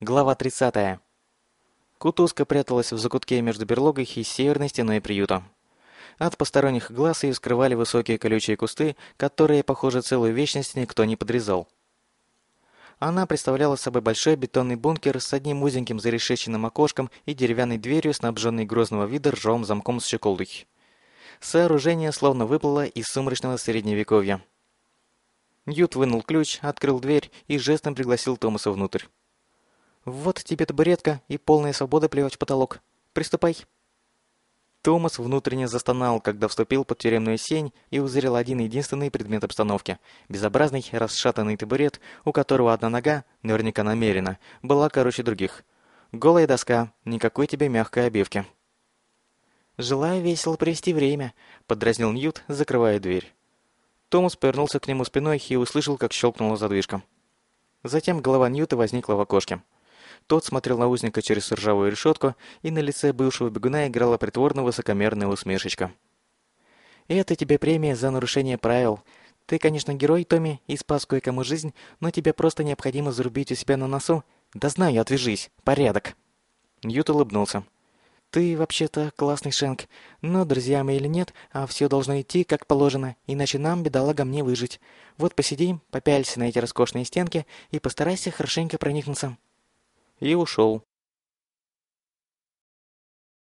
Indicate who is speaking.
Speaker 1: Глава 30. Кутузка пряталась в закутке между берлогой и северной стеной приюта. От посторонних глаз ее скрывали высокие колючие кусты, которые, похоже, целую вечность никто не подрезал. Она представляла собой большой бетонный бункер с одним узеньким зарешеченным окошком и деревянной дверью, снабженной грозного вида ржавым замком с щеколдой. Сооружение словно выплыло из сумрачного средневековья. Ньют вынул ключ, открыл дверь и жестом пригласил Томаса внутрь. «Вот тебе табуретка и полная свобода плевать в потолок. Приступай». Томас внутренне застонал, когда вступил под тюремную сень и узрел один единственный предмет обстановки – безобразный расшатанный табурет, у которого одна нога, наверняка намеренно, была короче других. Голая доска, никакой тебе мягкой обивки. «Желаю весело провести время», – подразнил Ньют, закрывая дверь. Томас повернулся к нему спиной и услышал, как щелкнула задвижка. Затем голова Ньюта возникла в окошке. Тот смотрел на узника через ржавую решетку, и на лице бывшего бегуна играла притворно высокомерная усмешечка. «Это тебе премия за нарушение правил. Ты, конечно, герой, Томми, и спас кое-кому жизнь, но тебе просто необходимо зарубить у себя на носу. Да знаю, отвяжись. Порядок». Ньют улыбнулся. «Ты вообще-то классный Шенк, но друзья мы или нет, а все должно идти как положено, иначе нам, бедолагам, не выжить. Вот посидим, попялься на эти роскошные стенки и постарайся хорошенько проникнуться» и ушел.